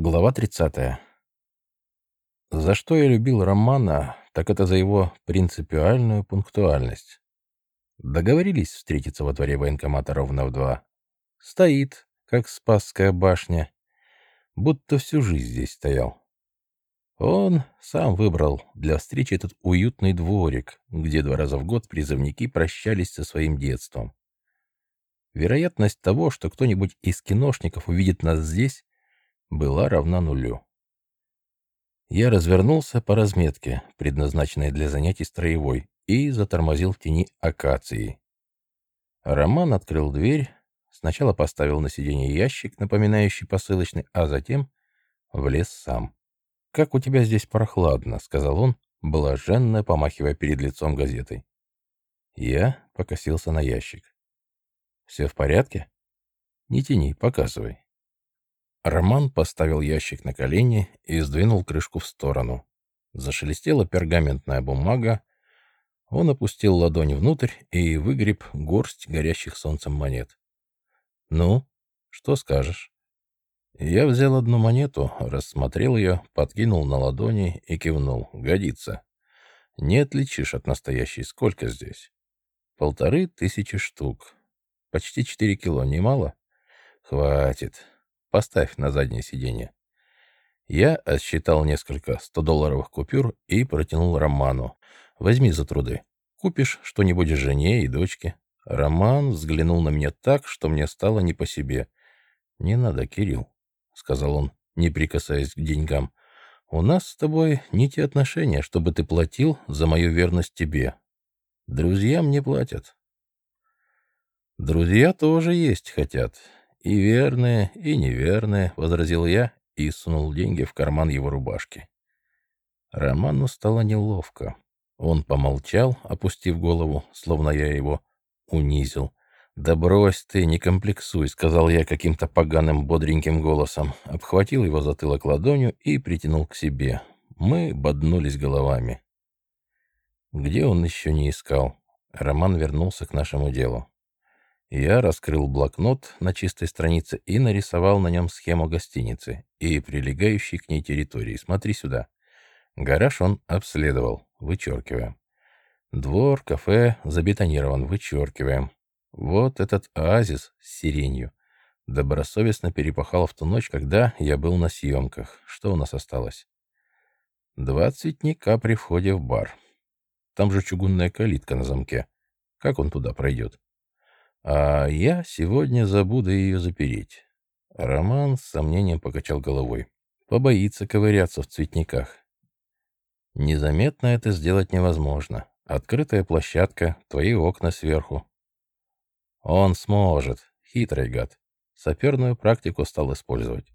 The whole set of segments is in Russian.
Глава 30. За что я любил Романа, так это за его принципиальную пунктуальность. Договорились встретиться во дворе военкомата ровно в два. Стоит, как Спасская башня, будто всю жизнь здесь стоял. Он сам выбрал для встречи этот уютный дворик, где два раза в год призывники прощались со своим детством. Вероятность того, что кто-нибудь из киношников увидит нас здесь, была равна нулю. Я развернулся по разметке, предназначенной для занятий строевой, и затормозил в тени акации. Роман открыл дверь, сначала поставил на сиденье ящик, напоминающий посылочный, а затем влез сам. «Как у тебя здесь прохладно», — сказал он, блаженно помахивая перед лицом газетой. Я покосился на ящик. «Все в порядке?» «Не тяни, показывай». Роман поставил ящик на колени и сдвинул крышку в сторону. Зашелестела пергаментная бумага. Он опустил ладонь внутрь и выгреб горсть горящих солнцем монет. «Ну, что скажешь?» Я взял одну монету, рассмотрел ее, подкинул на ладони и кивнул. «Годится. Не отличишь от настоящей. Сколько здесь?» «Полторы тысячи штук. Почти четыре кило. Немало?» «Хватит. Поставь на заднее сиденье». Я отсчитал несколько 100-долларовых купюр и протянул Роману. «Возьми за труды. Купишь что-нибудь жене и дочке». Роман взглянул на меня так, что мне стало не по себе. «Не надо, Кирилл», — сказал он, не прикасаясь к деньгам. «У нас с тобой не те отношения, чтобы ты платил за мою верность тебе. Друзья мне платят». «Друзья тоже есть хотят. «И верные, и неверные», — возразил я и сунул деньги в карман его рубашки. Роману стало неловко. Он помолчал, опустив голову, словно я его унизил. «Да брось ты, не комплексуй», — сказал я каким-то поганым бодреньким голосом. Обхватил его затылок ладонью и притянул к себе. Мы боднулись головами. Где он еще не искал? Роман вернулся к нашему делу. Я раскрыл блокнот на чистой странице и нарисовал на нем схему гостиницы и прилегающей к ней территории. Смотри сюда. Гараж он обследовал. Вычеркиваем. Двор, кафе забетонирован. Вычеркиваем. Вот этот оазис с сиренью. Добросовестно перепахал в ту ночь, когда я был на съемках. Что у нас осталось? Два цветника при входе в бар. Там же чугунная калитка на замке. Как он туда пройдет? А я сегодня забуду ее запереть. Роман с сомнением покачал головой. Побоится ковыряться в цветниках. Незаметно это сделать невозможно. Открытая площадка, твои окна сверху. Он сможет. Хитрый гад. Саперную практику стал использовать.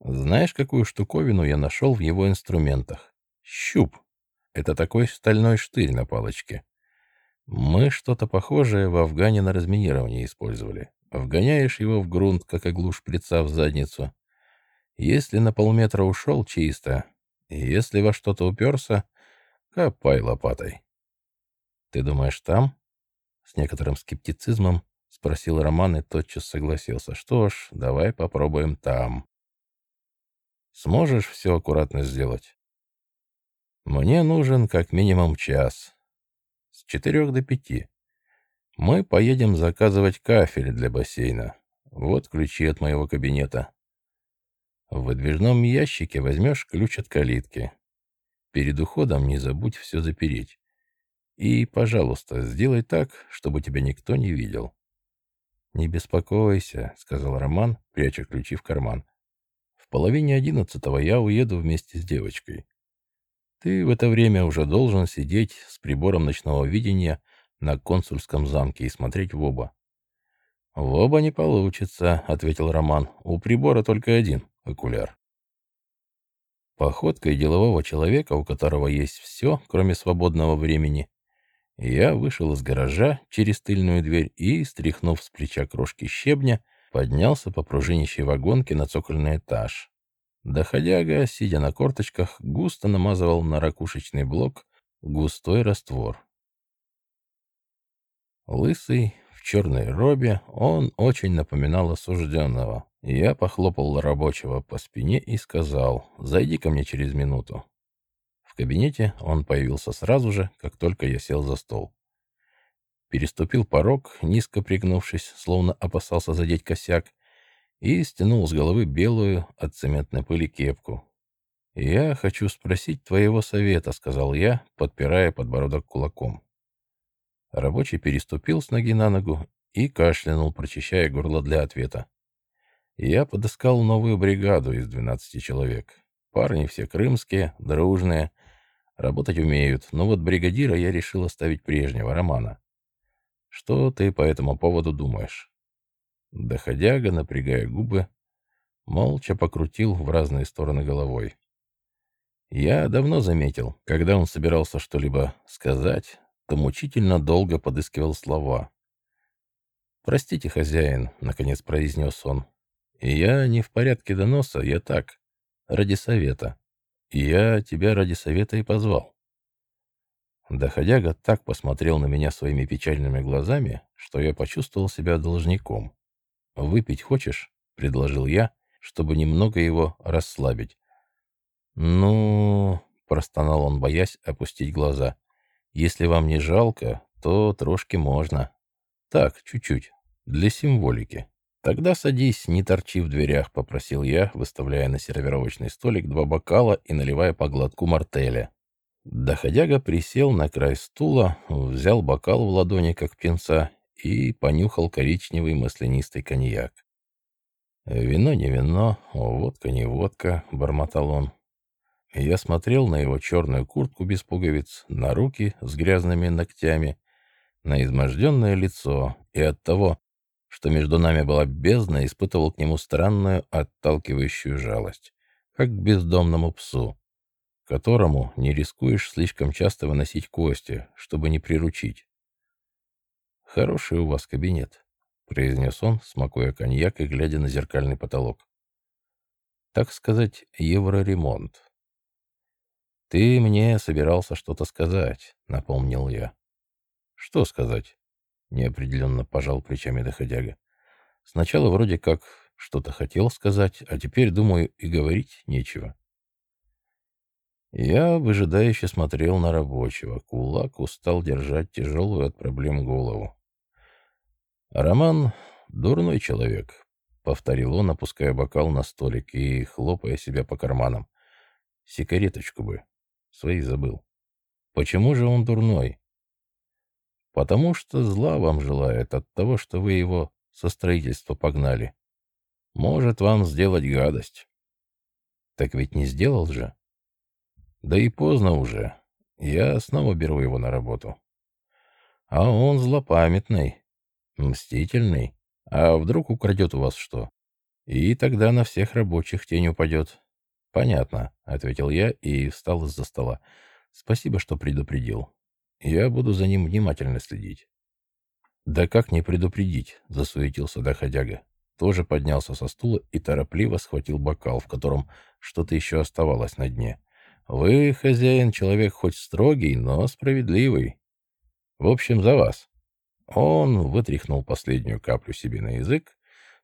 Знаешь, какую штуковину я нашел в его инструментах? Щуп. Это такой стальной штырь на палочке. Мы что-то похожее в Афгане на разминирование использовали. Вгоняешь его в грунт, как иглу шприца в задницу. Если на полметра ушел, чисто. Если во что-то уперся, копай лопатой. Ты думаешь, там? С некоторым скептицизмом спросил Роман и тотчас согласился. Что ж, давай попробуем там. Сможешь все аккуратно сделать? Мне нужен как минимум час с четырех до пяти. Мы поедем заказывать кафель для бассейна. Вот ключи от моего кабинета. В выдвижном ящике возьмешь ключ от калитки. Перед уходом не забудь все запереть. И, пожалуйста, сделай так, чтобы тебя никто не видел. «Не беспокойся», — сказал Роман, пряча ключи в карман. «В половине одиннадцатого я уеду вместе с девочкой. Ты в это время уже должен сидеть с прибором ночного видения на консульском замке и смотреть в оба. «В оба не получится», — ответил Роман. «У прибора только один окуляр». Походкой делового человека, у которого есть все, кроме свободного времени, я вышел из гаража через тыльную дверь и, стряхнув с плеча крошки щебня, поднялся по пружинищей вагонке на цокольный этаж. Доходяга, сидя на корточках, густо намазывал на ракушечный блок густой раствор. Лысый, в черной робе, он очень напоминал осужденного. Я похлопал рабочего по спине и сказал, «Зайди ко мне через минуту». В кабинете он появился сразу же, как только я сел за стол. Переступил порог, низко пригнувшись, словно опасался задеть косяк, и стянул с головы белую от цементной пыли кепку. «Я хочу спросить твоего совета», — сказал я, подпирая подбородок кулаком. Рабочий переступил с ноги на ногу и кашлянул, прочищая горло для ответа. Я подыскал новую бригаду из двенадцати человек. Парни все крымские, дружные, Работать умеют, но вот бригадира я решил оставить прежнего, Романа. Что ты по этому поводу думаешь?» Доходяга, напрягая губы, молча покрутил в разные стороны головой. Я давно заметил, когда он собирался что-либо сказать, то мучительно долго подыскивал слова. «Простите, хозяин», — наконец произнес он. «И я не в порядке доноса, я так, ради совета». Я тебя ради совета и позвал. Доходяга так посмотрел на меня своими печальными глазами, что я почувствовал себя должником. «Выпить хочешь?» — предложил я, чтобы немного его расслабить. «Ну...» — простонал он, боясь опустить глаза. «Если вам не жалко, то трошки можно. Так, чуть-чуть, для символики». «Тогда садись, не торчи в дверях», — попросил я, выставляя на сервировочный столик два бокала и наливая по глотку мартеля. Доходяга присел на край стула, взял бокал в ладони, как пенца, и понюхал коричневый маслянистый коньяк. «Вино не вино, водка не водка», — бормотал он. Я смотрел на его черную куртку без пуговиц, на руки с грязными ногтями, на изможденное лицо, и от того, что между нами была бездна, испытывал к нему странную отталкивающую жалость, как к бездомному псу, которому не рискуешь слишком часто выносить кости, чтобы не приручить. «Хороший у вас кабинет», — произнес он, смакуя коньяк и глядя на зеркальный потолок. «Так сказать, евроремонт». «Ты мне собирался что-то сказать», — напомнил я. «Что сказать?» неопределенно пожал плечами доходяга. Сначала вроде как что-то хотел сказать, а теперь, думаю, и говорить нечего. Я выжидающе смотрел на рабочего. Кулак устал держать тяжелую от проблем голову. «Роман — дурной человек», — повторил он, опуская бокал на столик и хлопая себя по карманам. «Сигареточку бы. Свои забыл. Почему же он дурной? потому что зла вам желает от того, что вы его со строительства погнали. Может вам сделать гадость. Так ведь не сделал же. Да и поздно уже. Я снова беру его на работу. А он злопамятный, мстительный. А вдруг украдет у вас что? И тогда на всех рабочих тень упадет. Понятно, — ответил я и встал из-за стола. Спасибо, что предупредил. Я буду за ним внимательно следить. Да как не предупредить, засуетился доходяга. Тоже поднялся со стула и торопливо схватил бокал, в котором что-то еще оставалось на дне. Вы, хозяин, человек хоть строгий, но справедливый. В общем, за вас. Он вытряхнул последнюю каплю себе на язык,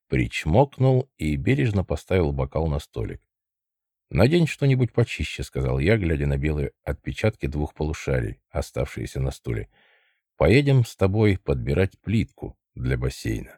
причмокнул и бережно поставил бокал на столик. «Надень что-нибудь почище», — сказал я, глядя на белые отпечатки двух полушарий, оставшиеся на стуле. «Поедем с тобой подбирать плитку для бассейна».